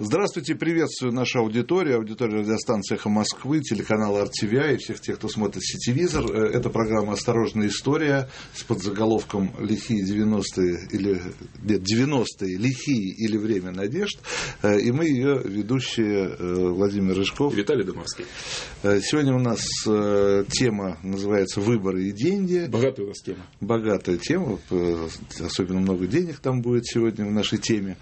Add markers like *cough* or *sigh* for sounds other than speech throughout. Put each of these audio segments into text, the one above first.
Здравствуйте, приветствую нашу аудиторию, аудиторию радиостанции «Эхо Москвы», телеканал RTVI и всех тех, кто смотрит сетевизор. Э, это программа «Осторожная история» с подзаголовком «Лихие 90-е» или нет, 90-е, «Лихие» или «Время надежд». Э, и мы ее ведущие э, Владимир Рыжков. Виталий Домарский. Сегодня у нас тема называется «Выборы и деньги». Богатая у нас тема. Богатая тема, особенно много денег там будет сегодня в нашей теме.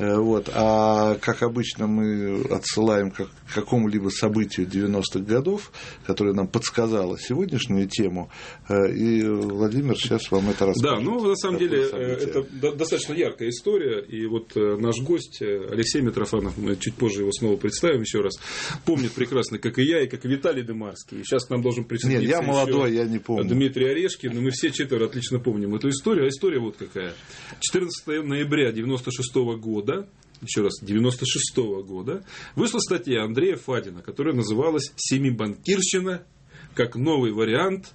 Вот. А как обычно, мы отсылаем к какому-либо событию 90-х годов, которое нам подсказало сегодняшнюю тему. Э, и Владимир сейчас вам это расскажет. Да, ну, на самом деле, э, это достаточно яркая история. И вот э, наш гость Алексей Митрофанов, мы чуть позже его снова представим еще раз, помнит прекрасно, как и я, и как и Виталий Демарский. И сейчас к нам должен присоединиться Нет, я молодой, я не помню. Дмитрий Орешкин, но мы все четверо отлично помним эту историю. А история вот какая. 14 ноября 96 года еще раз, 96 -го года, вышла статья Андрея Фадина, которая называлась «Семибанкирщина. Как новый вариант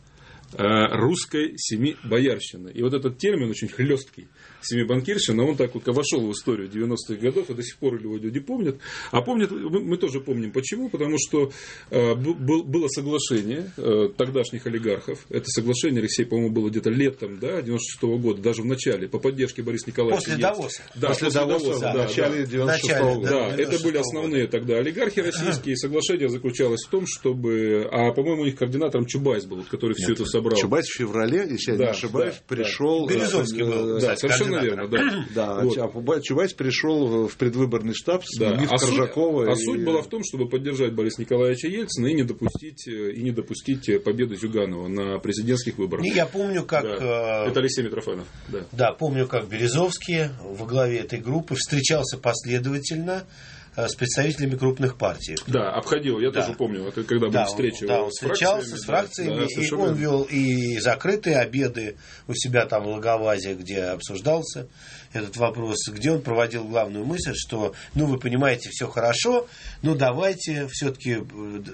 русской семибоярщины». И вот этот термин очень хлесткий семибанкирщина, он так вот вошел в историю 90-х годов, и до сих пор его люди помнят. А помнят, мы тоже помним почему, потому что э, было соглашение э, тогдашних олигархов, это соглашение, Алексей, по-моему, было где-то летом, да, 96 -го года, даже в начале, по поддержке Бориса Николаевича. После Давоса. Да, после, после Давоса, Давоса да, в начале 96 -го года. Да, это были основные тогда олигархи российские, соглашение заключалось в том, чтобы, а, по-моему, у них координатором Чубайс был, который все это собрал. Чубайс в феврале, если я не ошибаюсь, да, пришел. Да. Березовский э, был. Да, совершенно наверное, да. Да, вот. а Чубайс пришел в предвыборный штаб, сменив да. а Коржакова. Суть, и... А суть была в том, чтобы поддержать Бориса Николаевича Ельцина и не допустить, и не допустить победы Зюганова на президентских выборах. Я помню, как... Да. Э, Это Алексей Митрофанов. Да. да, помню, как Березовский во главе этой группы встречался последовательно Э, с представителями крупных партий. Да, обходил, я да. тоже помню, это когда да, были встречи. Он, да, он встречался с фракциями, да, и он вел и закрытые обеды у себя там в Лаговазе, где обсуждался этот вопрос, где он проводил главную мысль, что, ну, вы понимаете, все хорошо, но давайте все-таки э,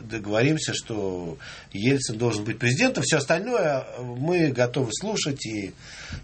договоримся, что Ельцин должен быть президентом, все остальное мы готовы слушать, и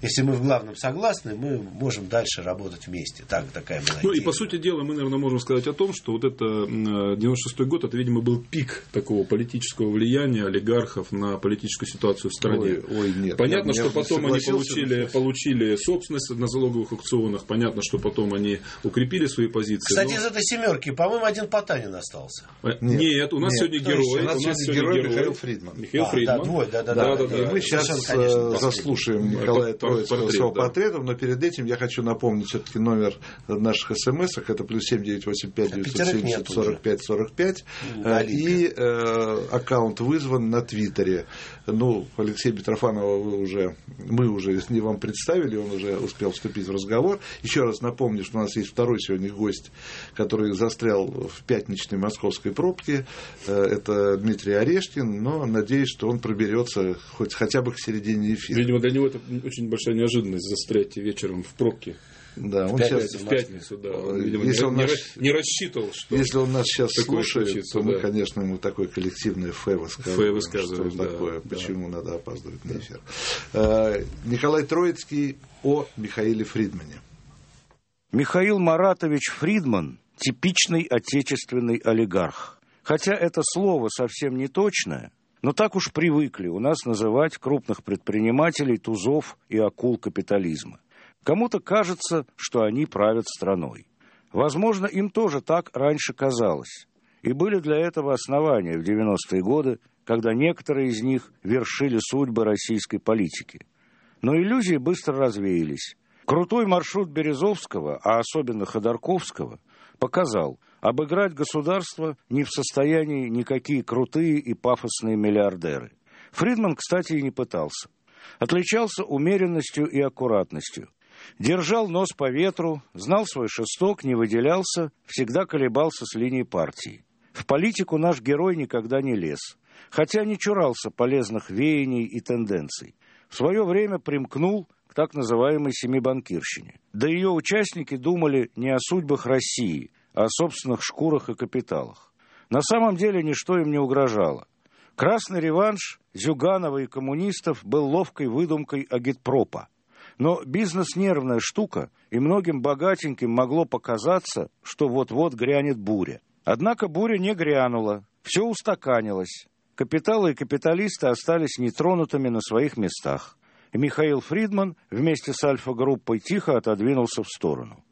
если мы в главном согласны, мы можем дальше работать вместе. Так, такая была Ну, и по сути дела, мы, наверное, можем сказать о том, что вот это 96-й год, это, видимо, был пик такого политического влияния олигархов на политическую ситуацию в стране. Ой, ой нет. Понятно, что потом они получили, получили собственность на залоговых аукционах. Понятно, что потом они укрепили свои позиции. Кстати, но... из этой семерки, по-моему, один Потанин остался. Э, нет, нет у нас нет, сегодня герой. У нас, у нас сегодня герой, герой Михаил Фридман. Михаил а, Фридман. Да, двое, да, да, да, да, да, И мы сейчас конечно, э, заслушаем Николая Троицкого с его да. портретом, но перед этим я хочу напомнить все-таки номер наших смс это плюс семь девять восемь пять девятьсот семьдесят сорок пять сорок пять и э, аккаунт вызван на Твиттере. Ну, Алексей Митрофанова вы уже, мы уже не вам представили, он уже успел вступить в разговор. Еще раз напомню, что у нас есть второй сегодня гость, который застрял в пятничной московской пробке. Э, это Дмитрий Орешкин, но надеюсь, что он проберется хоть хотя бы к середине эфира. Видимо, для него это очень большая неожиданность застрять вечером в пробке. Да, он пятницу, сейчас в пятницу, да. Он, видимо, если не, он наш, не рассчитывал, что. Если он нас сейчас слушает, случится, то мы, да. конечно, ему такое коллективное фэ высказываем. Фэ высказываем, что да, такое, да. почему надо опаздывать на эфир. Да. Николай Троицкий о Михаиле Фридмане. Михаил Маратович Фридман – типичный отечественный олигарх. Хотя это слово совсем не точное, но так уж привыкли у нас называть крупных предпринимателей, тузов и акул капитализма. Кому-то кажется, что они правят страной. Возможно, им тоже так раньше казалось. И были для этого основания в 90-е годы, когда некоторые из них вершили судьбы российской политики. Но иллюзии быстро развеялись. Крутой маршрут Березовского, а особенно Ходорковского, показал, обыграть государство не в состоянии никакие крутые и пафосные миллиардеры. Фридман, кстати, и не пытался. Отличался умеренностью и аккуратностью. Держал нос по ветру, знал свой шесток, не выделялся, всегда колебался с линии партии. В политику наш герой никогда не лез, хотя не чурался полезных веяний и тенденций. В свое время примкнул к так называемой «семибанкирщине». Да ее участники думали не о судьбах России, а о собственных шкурах и капиталах. На самом деле ничто им не угрожало. Красный реванш Зюганова и коммунистов был ловкой выдумкой агитпропа. Но бизнес нервная штука, и многим богатеньким могло показаться, что вот-вот грянет буря. Однако буря не грянула, все устаканилось. Капиталы и капиталисты остались нетронутыми на своих местах. И Михаил Фридман вместе с Альфа-группой тихо отодвинулся в сторону.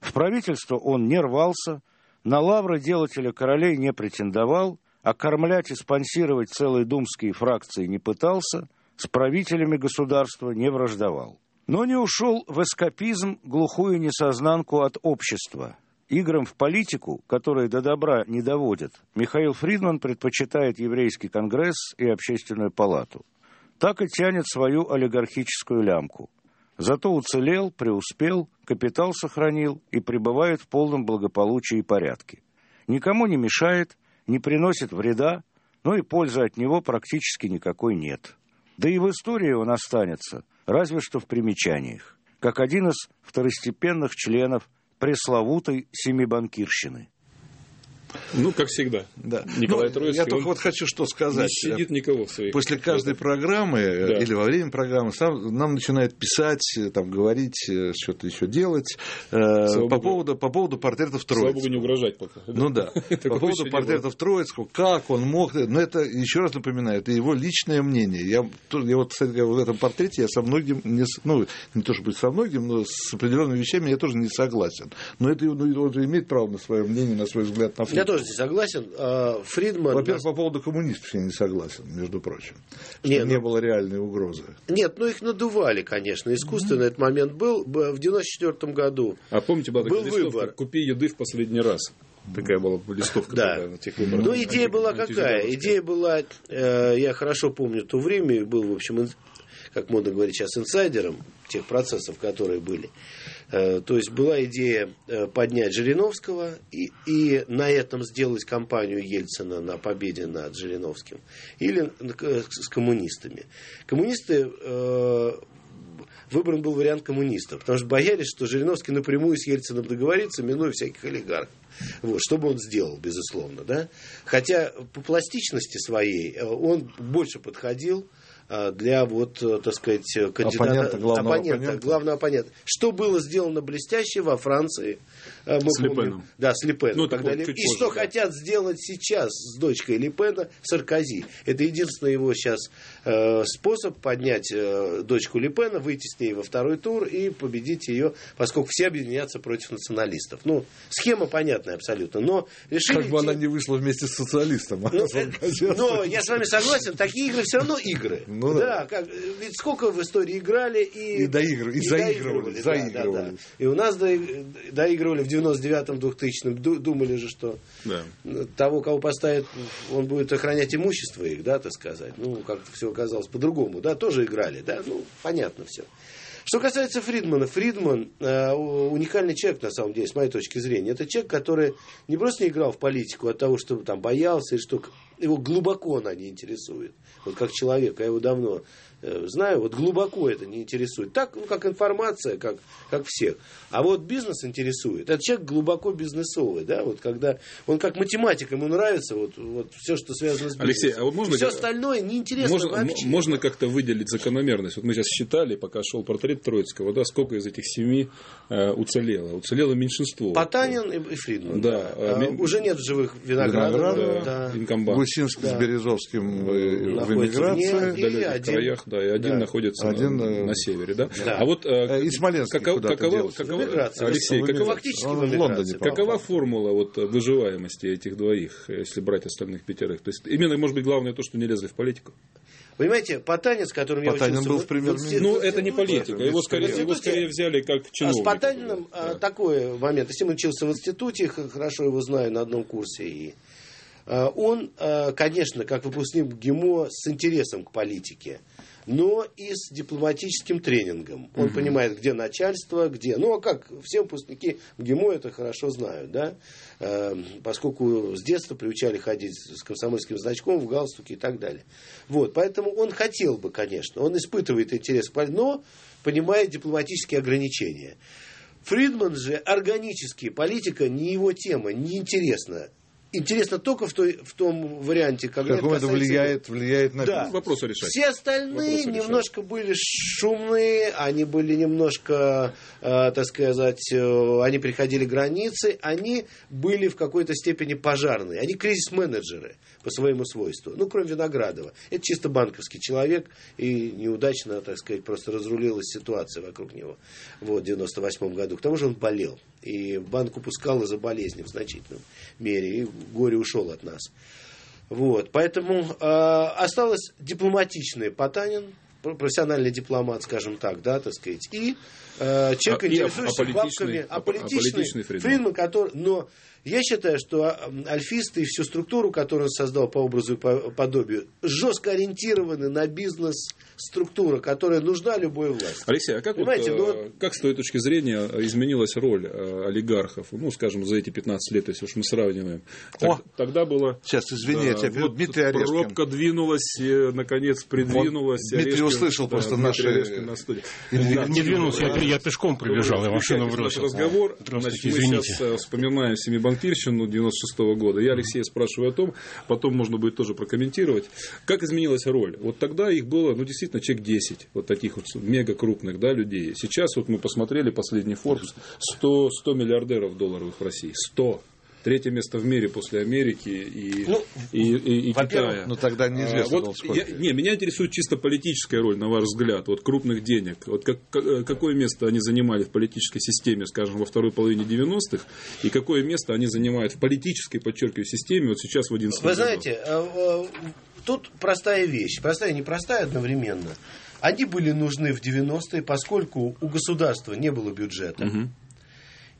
В правительство он не рвался, на лавры делателя королей не претендовал, а кормлять и спонсировать целые думские фракции не пытался, с правителями государства не враждовал. Но не ушел в эскапизм, глухую несознанку от общества. Играм в политику, которые до добра не доводят, Михаил Фридман предпочитает еврейский конгресс и общественную палату. Так и тянет свою олигархическую лямку. Зато уцелел, преуспел, капитал сохранил и пребывает в полном благополучии и порядке. Никому не мешает, не приносит вреда, но и пользы от него практически никакой нет. Да и в истории он останется, разве что в примечаниях, как один из второстепенных членов пресловутой семибанкирщины. Ну, как всегда. Да. Николай ну, Троицкий. Я только вот хочу что сказать. Не щадит никого в своих. После каждой программы э, да. или во время программы сам, нам начинает писать, э, там, говорить, э, что-то еще делать э, по, поводу, по поводу портретов Троицкого. Слава Богу, не угрожать пока. Ну да. *laughs* По поводу портретов Троицкого, как он мог... Но это, еще раз напоминаю, это его личное мнение. Я, я вот, кстати, в этом портрете я со многим, не, ну, не то чтобы со многим, но с определенными вещами я тоже не согласен. Но это ну, он же имеет право на свое мнение, на свой взгляд на я тоже здесь согласен. А, Фридман... Во-первых, по поводу коммунистов я не согласен, между прочим. Что Нет, не ну... было реальной угрозы. Нет, ну их надували, конечно. Искусственно mm-hmm. этот момент был. В 94 году А помните, была был выбор. «Купи еды в последний раз». Такая была листовка да. на тех выборах. Ну, идея была какая? Идея была, э, я хорошо помню то время, был, в общем, как модно говорить сейчас, инсайдером тех процессов, которые были. Э, то есть была идея э, поднять Жириновского и, и на этом сделать кампанию Ельцина на победе над Жириновским. Или с коммунистами. Коммунисты э, выбран был вариант коммунистов, потому что боялись, что Жириновский напрямую с Ельциным договорится, минуя всяких олигархов. Вот, что бы он сделал, безусловно. Да? Хотя по пластичности своей он больше подходил для вот, э, так сказать, кандидата, оппонента, главного оппонента, оппонента. главного оппонента. Что было сделано блестяще во Франции, э, мы с помним, Лепеном. Да, с Лепеном. Ну, так и позже, что да. хотят сделать сейчас с дочкой Лепена Саркози. Это единственный его сейчас э, способ поднять э, дочку Лепена, выйти с ней во второй тур и победить ее, поскольку все объединятся против националистов. Ну, схема понятная абсолютно. Но решили... Как бы она не вышла вместе с социалистом. А ну, э, но я с вами согласен, такие игры все равно игры. Ну, да, как, ведь сколько в истории играли и, и, доигр... и, и заигрывали. заигрывали. Да, да, да. И у нас до... доигрывали в 99-м, 2000-м, думали же, что да. того, кого поставят, он будет охранять имущество их, да, так сказать. Ну, как-то все оказалось по-другому, да, тоже играли, да, ну, понятно все. Что касается Фридмана, Фридман э, уникальный человек, на самом деле, с моей точки зрения. Это человек, который не просто не играл в политику от того, что там боялся, и что его глубоко она не интересует. Вот как человек, я его давно знаю, вот глубоко это не интересует. Так, ну, как информация, как, как всех. А вот бизнес интересует. Этот человек глубоко бизнесовый, да, вот когда он как математик, ему нравится вот, вот все, что связано с бизнесом. Алексей, а вот можно... Все остальное неинтересно можно, вообще. Можно как-то выделить закономерность. Вот мы сейчас считали, пока шел портрет Троицкого, да, сколько из этих семи э, уцелело. Уцелело меньшинство. Потанин и, и Фридман. Да. да. А, ми... Уже нет в живых Виноградов. Виноградов да. да. Гусинский да. с Березовским в эмиграции. В далеких краях, да, и один да. находится один, на, э, на севере, да? да. А вот э, и Смоленский каков, какова, какова, Алексей, какова, в Лондоне какова формула вот выживаемости этих двоих, если брать остальных пятерых? То есть именно, может быть, главное то, что не лезли в политику. Понимаете, Потанин, с которым Потанин я учился... был в премьер Ну, это не политика. Его скорее, его скорее взяли как чиновника. А с Потаниным да. такой момент. Если он учился в институте, хорошо его знаю на одном курсе, и он, конечно, как выпускник ГИМО, с интересом к политике но и с дипломатическим тренингом. Он угу. понимает, где начальство, где... Ну, а как все выпускники ГИМО это хорошо знают, да? Э, поскольку с детства приучали ходить с комсомольским значком в галстуке и так далее. Вот, поэтому он хотел бы, конечно, он испытывает интерес, но понимает дипломатические ограничения. Фридман же органический, политика не его тема, неинтересна интересно только в, той, в том варианте, когда... Как это влияет, влияет на... Да. Вопросы решать. Все остальные Вопросы немножко решать. были шумные, они были немножко, э, так сказать, э, они приходили границы, они были в какой-то степени пожарные. Они кризис-менеджеры по своему свойству. Ну, кроме Виноградова. Это чисто банковский человек, и неудачно, так сказать, просто разрулилась ситуация вокруг него вот, в 98 году. К тому же он болел. И банк упускал из-за болезни в значительном мере. И горе ушел от нас. Вот. Поэтому э, осталось дипломатичный Потанин, профессиональный дипломат, скажем так, да, так сказать, и э, человек, а, интересующийся а бабками, а политичный, а Фридман, который, но я считаю, что альфисты и всю структуру, которую он создал по образу и по подобию, жестко ориентированы на бизнес структура, которая нужна любой власти. Алексей, а как, вот. Ну э, как с той точки зрения изменилась роль э, олигархов, ну, скажем, за эти 15 лет, если уж мы сравниваем? Так, О, тогда было... Сейчас, извини, да, я тебя вот Дмитрий Орешкин. Пробка двинулась, наконец, придвинулась. Вот, Дмитрий Орешкин, услышал да, просто наши... на студии. Да, не двинулся, я, я пешком прибежал, я машину бросил. разговор, значит, мы сейчас э, вспоминаем семибанкирщину 96 -го года. Я Алексея спрашиваю о том, потом можно будет тоже прокомментировать, как изменилась роль. Вот тогда их было, ну, действительно, человек 10, вот таких вот мега крупных, да, людей. Сейчас вот мы посмотрели последний Forbes, 100, 100 миллиардеров долларовых в России. 100 третье место в мире после Америки и, ну, и, и, и Китая. Ну тогда неизвестно, а, вот сколько. Я, не, меня интересует чисто политическая роль, на ваш взгляд, вот крупных денег. Вот как, какое место они занимали в политической системе, скажем, во второй половине 90-х, и какое место они занимают в политической, подчеркиваю, системе вот сейчас в 11 Вы знаете, э, э, тут простая вещь, простая и непростая одновременно. Они были нужны в 90-е, поскольку у государства не было бюджета. Угу.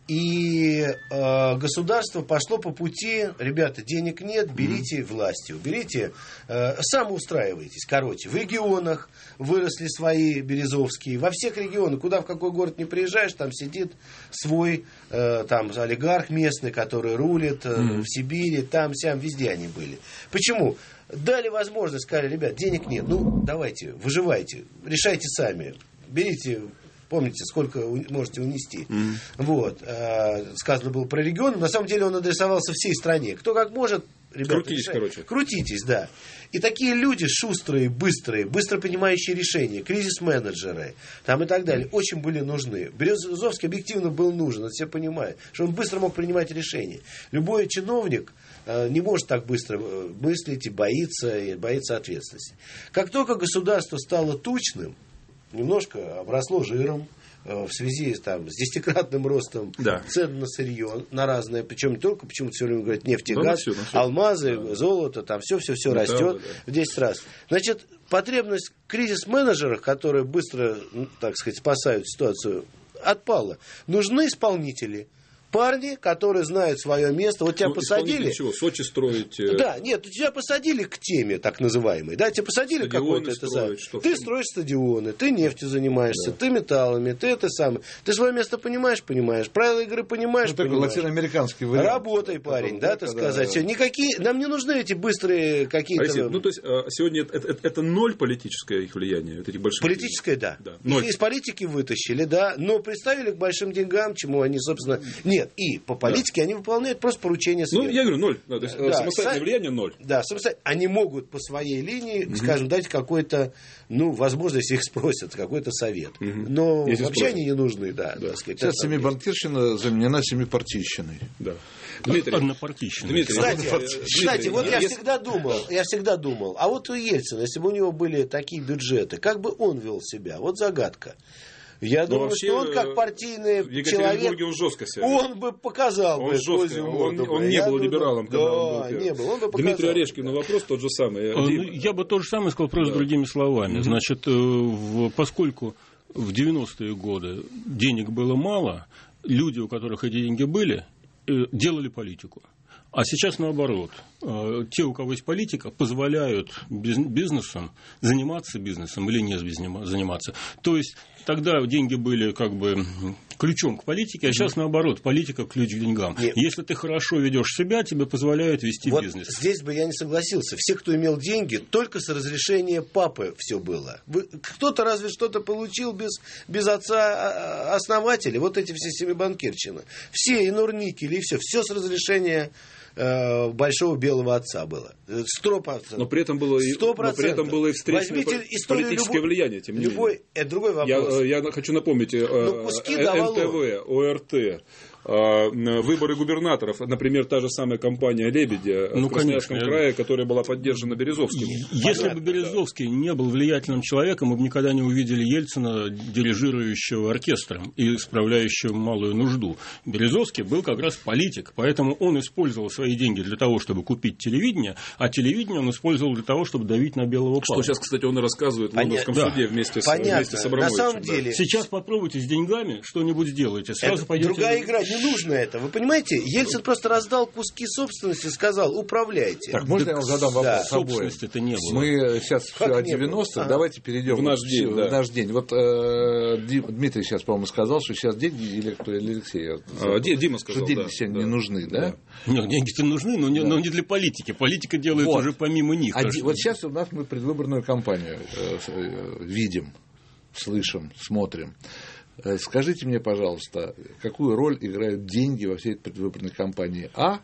И э, государство пошло по пути, ребята, денег нет, берите mm-hmm. властью, берите, э, самоустраивайтесь. Короче, в регионах выросли свои березовские, во всех регионах, куда в какой город не приезжаешь, там сидит свой э, там олигарх местный, который рулит э, mm-hmm. в Сибири, там, сям, везде они были. Почему? Дали возможность, сказали, ребят, денег нет, ну давайте, выживайте, решайте сами, берите Помните, сколько можете унести. Mm. Вот. Э, сказано было про регион. На самом деле он адресовался всей стране. Кто как может, ребята, Крутитесь, решает. короче. Крутитесь, да. И такие люди шустрые, быстрые, быстро принимающие решения, кризис-менеджеры там и так далее, очень были нужны. Березовский объективно был нужен, это все понимают, что он быстро мог принимать решения. Любой чиновник э, не может так быстро э, мыслить и боится, и боится ответственности. Как только государство стало тучным, немножко обросло жиром э, в связи там, с десятикратным ростом да. цен на сырье, на разное, причем не только, почему-то все время говорят нефть и да, газ, все, все. алмазы, да. золото, там все-все-все ну, растет да, да. в 10 раз. Значит, потребность кризис-менеджеров, которые быстро, так сказать, спасают ситуацию, отпала. Нужны исполнители – парни, которые знают свое место. Вот тебя ну, посадили. Чего? Сочи строить. Э, да, нет, тебя посадили к теме, так называемой. Да, тебя посадили какой-то это самое. Ты строишь стадионы, ты нефтью занимаешься, да. ты металлами, ты это самое. Ты свое место понимаешь, понимаешь. Правила игры понимаешь, ну, понимаешь. латиноамериканский вариант. Работай, парень, да, так сказать. Все. Никакие, нам не нужны эти быстрые какие-то. Алексей, ну, то есть, а, сегодня это, это, это ноль политическое их влияние, этих больших Политическое, да. да. Их из политики вытащили, да, но представили к большим деньгам, чему они, собственно... Нет, и по политике да. они выполняют просто поручения сверху. Ну, я говорю, ноль. Да, то есть, да. самостоятельное Са... влияние ноль. Да, самостоятельно. Они могут по своей линии, угу. скажем, дать какой-то, ну, возможно, если их спросят, какой-то совет. Угу. Но если вообще спросят. они не нужны, да. да. сказать, Сейчас семибанкирщина заменена семипартийщиной. Да. Дмитрий, Однопартийщина. Дмитрий, кстати, кстати, вот я всегда думал, я всегда думал, а вот у Ельцина, если бы у него были такие бюджеты, как бы он вел себя? Вот загадка. Я Но думаю, вообще, что он как партийный в человек, он жестко себя он бы показал он бы жестко, он, он не был либералом, когда да, он был не был, он бы показал. Дмитрий Орешкин, на вопрос тот же самый. Э, ну, я бы то же самое сказал, просто да. другими словами. Значит, э, поскольку в 90-е годы денег было мало, люди, у которых эти деньги были, э, делали политику. А сейчас наоборот. Э, те, у кого есть политика, позволяют бизнесам заниматься бизнесом или не заниматься. То есть тогда деньги были как бы ключом к политике, а сейчас наоборот, политика ключ к деньгам. Нет. Если ты хорошо ведешь себя, тебе позволяют вести вот бизнес. Здесь бы я не согласился. Все, кто имел деньги, только с разрешения папы все было. Кто-то разве что-то получил без, без отца а, основателя. Вот эти все семибанкирчины. Все, и Нурникель, и все. Все с разрешения э, большого белого отца было. Сто процентов. Но при этом было, и, но при этом было и встречное политическое любой, влияние. Тем не любой, менее. Это другой вопрос. Я, я хочу напомнить, э, ну, НТВ, ОРТ, а, выборы губернаторов, например, та же самая компания «Лебедя» ну, в Красноярском конечно. крае, которая была поддержана Березовским. Если Понятно, бы Березовский да. не был влиятельным человеком, мы бы никогда не увидели Ельцина, дирижирующего оркестром и справляющего малую нужду. Березовский был как раз политик, поэтому он использовал свои деньги для того, чтобы купить телевидение, а телевидение он использовал для того, чтобы давить на белого папу. Что сейчас, кстати, он и рассказывает в Лондонском да. суде вместе с, вместе с На самом деле... Сейчас попробуйте с деньгами что-нибудь сделайте. Сразу пойдете... Другая игра не нужно это. Вы понимаете, Ельцин просто раздал куски собственности, сказал, управляйте. Так, можно я вам задам вопрос да. собственности это не было. Мы сейчас как все о 90-х, ага. давайте перейдем в наш день. В да. наш день. Вот э, Дмитрий сейчас, по-моему, сказал, что сейчас деньги, или или Алексей? А, Дима сказал, Что деньги да, сегодня да. не нужны, да? да? Нет, деньги-то нужны, но не, да. но не для политики. Политика делает вот. уже помимо них. А, вот сейчас у нас мы предвыборную кампанию э, э, видим, слышим, смотрим. Э, скажите мне, пожалуйста, какую роль играют деньги во всей этой предвыборной кампании? А.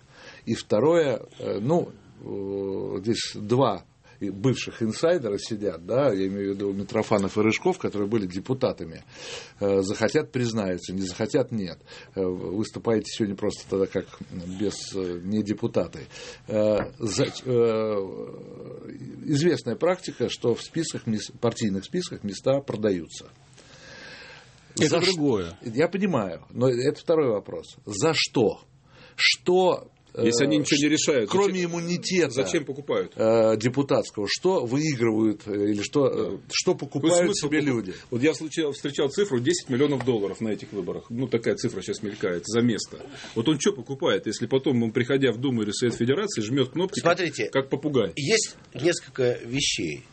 И второе, э, ну, э, здесь два бывших инсайдера сидят, да, я имею в виду Митрофанов и Рыжков, которые были депутатами, захотят признаются, не захотят нет. Выступаете сегодня просто тогда как без не депутаты. Известная практика, что в списках, партийных списках места продаются. Это За другое. Я понимаю, но это второй вопрос. За что? Что э, если они ничего не решают. Кроме зачем, иммунитета. Зачем покупают? Э, депутатского. Что выигрывают э, или что, да. что покупают себе покуп... люди? Вот я встречал, встречал цифру 10 миллионов долларов на этих выборах. Ну, такая цифра сейчас мелькает за место. Вот он что покупает, если потом он, приходя в Думу или Совет Федерации, жмет кнопки, Смотрите, как, как попугай? Есть несколько вещей,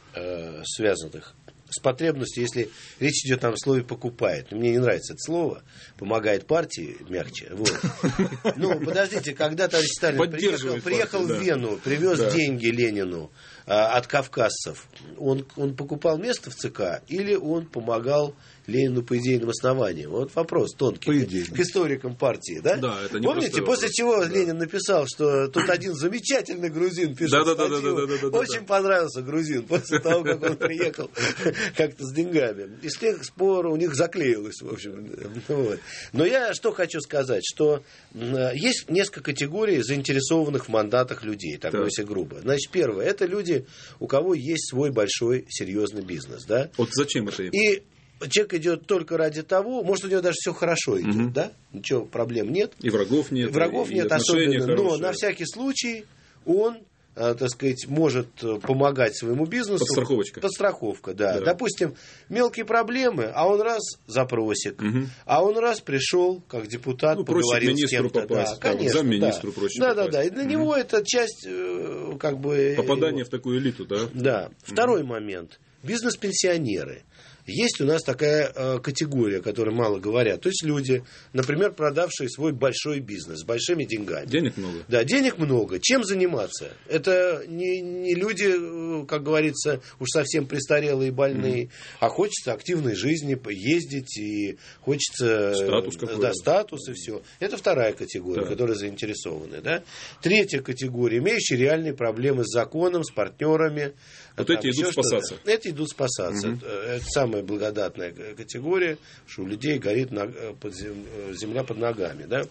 связанных с потребностью, если речь идет о слове покупает. Мне не нравится это слово, помогает партии мягче. Вот. *laughs* Ну, подождите, когда товарищ Сталин приехал, приехал партию, в Вену, привез да. деньги Ленину а, от кавказцев, он, он покупал место в ЦК или он помогал Ленину по идейным основаниям. Вот вопрос тонкий по к историкам партии. Да? Да, это не Помните, после чего да. Ленин написал, что тут один замечательный грузин пишет да, статью. Да, да, да, да, да, Очень да. понравился грузин после того, как он приехал *laughs* как-то с деньгами. И с тех пор у них заклеилось, в общем. Вот. Но я что хочу сказать, что есть несколько категорий заинтересованных в мандатах людей, так, так. если грубо. Значит, первое, это люди, у кого есть свой большой серьезный бизнес. Да? Вот зачем это им? И человек идет только ради того, может, у него даже все хорошо идет, угу. да? Ничего, проблем нет. И врагов нет. Врагов и нет особенно. Хорошие. Но на всякий случай он э, так сказать, может э, помогать своему бизнесу. Подстраховочка. Подстраховка, да. да. Допустим, мелкие проблемы, а он раз запросик, угу. а он раз пришел как депутат, ну, поговорил с кем-то. Попасть, да, конечно, замминистру да. проще Да, попасть. да, да. И для угу. него это часть э, как бы... Попадание в такую элиту, да? Да. Угу. Второй момент. Бизнес-пенсионеры. Есть у нас такая э, категория, о которой мало говорят. То есть люди, например, продавшие свой большой бизнес с большими деньгами. Денег много. Да, денег много. Чем заниматься? Это не, не люди, э, как говорится, уж совсем престарелые и больные, mm а хочется активной жизни, ездить и хочется... Статус какой-то. Да, статус и все. Это вторая категория, да. которая заинтересованы. Да? Третья категория, имеющие реальные проблемы с законом, с партнерами, вот эти идут спасаться. Эти идут спасаться. Угу. Это самая благодатная категория, что у людей горит на, э, под зем, э, земля под ногами. Да?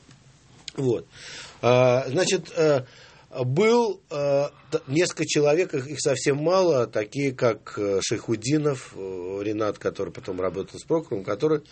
Вот. А, значит, э, был несколько человек, их совсем мало, такие как Шейхудинов, Ренат, который потом работал с прокурором, который а,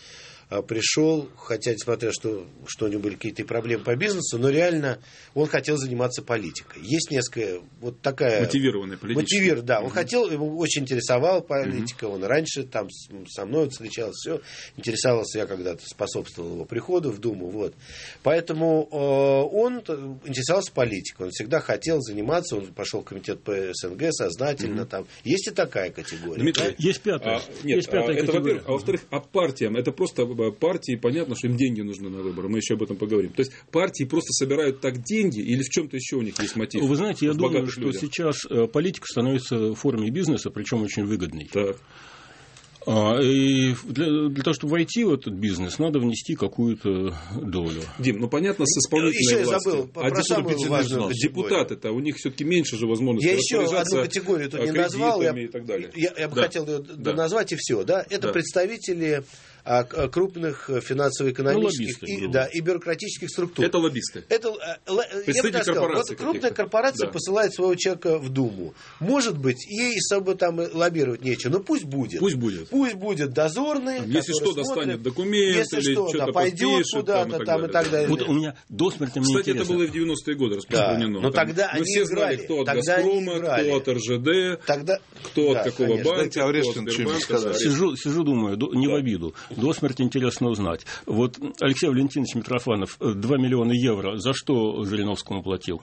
пришел, хотя, несмотря что, что у него были какие-то проблемы по бизнесу, но реально он хотел заниматься политикой. Есть несколько, вот такая... Мотивированная политика. Мотивир, да. Он угу. хотел, его очень интересовала политика, угу. он раньше там со мной встречался, все, интересовался, я когда-то способствовал его приходу в Думу, вот. Поэтому э, он интересовался политикой, он всегда хотел заниматься, он пошел в комитет по СНГ сознательно. Угу. Там. Есть и такая категория. Дмитрий, да? есть пятая. А, нет, есть пятая а, это, во-первых. А во-вторых, а партиям, это просто партии, понятно, что им деньги нужны на выборы. Мы еще об этом поговорим. То есть партии просто собирают так деньги или в чем-то еще у них есть мотив? Вы знаете, я думаю, что людях? сейчас э, политика становится в форме бизнеса, причем очень выгодной. Так. А, и для, для того, чтобы войти в этот бизнес, надо внести какую-то долю. Дим, ну понятно, с исполнительной еще властью. Забыл, а депутаты, депутаты-то у них все-таки меньше же возможностей Я еще одну категорию тут не назвал. Я, и так далее. я, я бы да. хотел ее да. назвать и все. Да? Это да. представители крупных финансово-экономических ну, и, да, и бюрократических структур. Это лоббисты. Это, я бы сказал, вот крупная корпорация да. посылает своего человека в Думу. Может быть, ей особо там лоббировать нечего, но пусть будет. Пусть будет. Пусть будет дозорный. Если что, смотрит, достанет документ, если или что, да, пойдет куда-то там, там и так далее. Вот у меня до смерти мне Кстати, интересно. это было и в 90-е годы распространено. Да, но тогда Мы все знали, кто от Газпрома, кто от РЖД, тогда, кто от какого банка, кто от. Сижу, сижу, думаю, не в обиду. До смерти интересно узнать. Вот Алексей Валентинович Митрофанов 2 миллиона евро за что Жириновскому платил?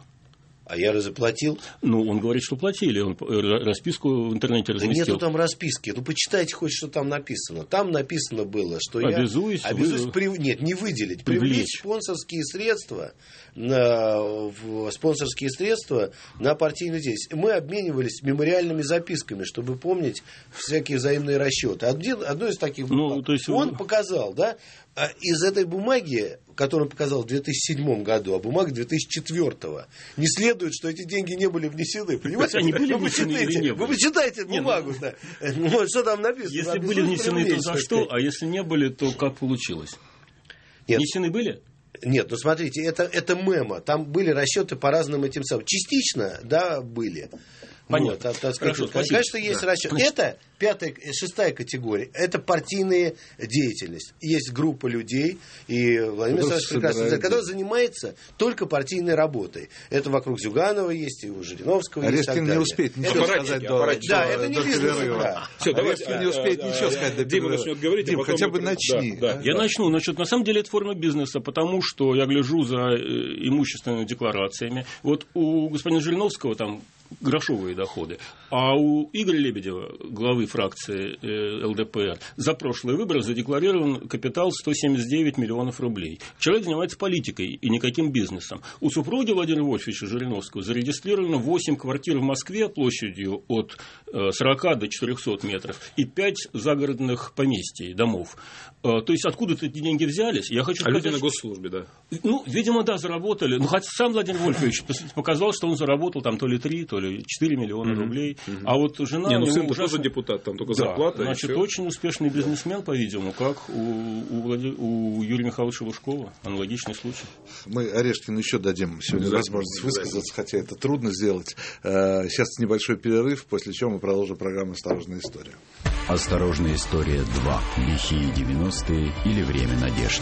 А я заплатил? Ну, он говорит, что платили. Он расписку в интернете разместил. Да нету там расписки. Ну, почитайте хоть, что там написано. Там написано было, что обязуюсь, я... Обязуюсь вы... при... Нет, не выделить. Привлечь, привлечь спонсорские средства на... в спонсорские средства на партийную деятельность. Мы обменивались мемориальными записками, чтобы помнить всякие взаимные расчеты. Один, одно из таких ну, то есть... он показал, да, а из этой бумаги, которую он показал в 2007 году, а бумага 2004, не следует, что эти деньги не были внесены. Понимаете? Они были внесены или не были? Вы почитайте бумагу. да. вот, что там написано. Если были внесены, то за что? А если не были, то как получилось? Нет. Внесены были? Нет, ну смотрите, это, это мемо. Там были расчеты по разным этим самым. Частично, да, были. Понятно. Вот, так, Хорошо, Конечно, есть да. расчет. Значит... Это пятая, шестая категория. Это партийная деятельность. Есть группа людей, и Владимир Александрович прекрасно знает, который занимается только партийной работой. Это вокруг Зюганова есть, и у Жириновского есть. Арешкин не успеет ничего это, сказать до, аппаратчик, Да, это не бизнес. Все, давайте. не успеет ничего сказать до Дима начнет говорить, Дим, хотя бы начни. Я начну. Значит, на самом деле это форма бизнеса, потому что я гляжу за э, имущественными декларациями. Вот у господина Жириновского там грошовые доходы. А у Игоря Лебедева, главы фракции э, ЛДПР, за прошлые выборы задекларирован капитал 179 миллионов рублей. Человек занимается политикой и никаким бизнесом. У супруги Владимира Вольфовича Жириновского зарегистрировано 8 квартир в Москве площадью от 40 э, до 400 метров и 5 загородных поместий, домов. Э, то есть откуда эти деньги взялись? Я хочу а сказать, люди на госслужбе, да? Ну, видимо, да, заработали. Ну, хотя сам Владимир Вольфович *laughs* показал, что он заработал там то ли 3, то ли 4 миллиона рублей. А вот жена... Не, ну сын ужасно... тоже депутат, там только да, зарплата. Значит, очень успешный бизнесмен, по-видимому, как у, у, Влади... у Юрия Михайловича Лужкова. Аналогичный случай. Мы Орешкину еще дадим сегодня возможность высказаться, хотя это трудно сделать. Э, сейчас небольшой перерыв, после чего мы продолжим программу «Осторожная история». «Осторожная история 2. Лихие 90-е или время надежд».